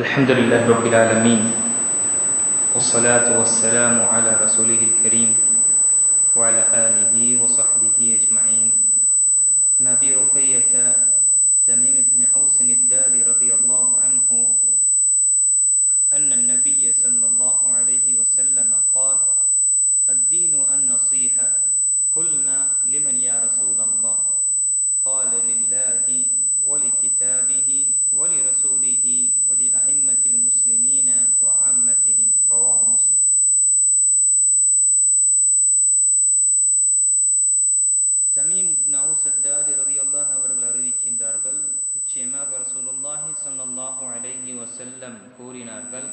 الحمد لله رب العالمين والصلاة கூறினார்கள்.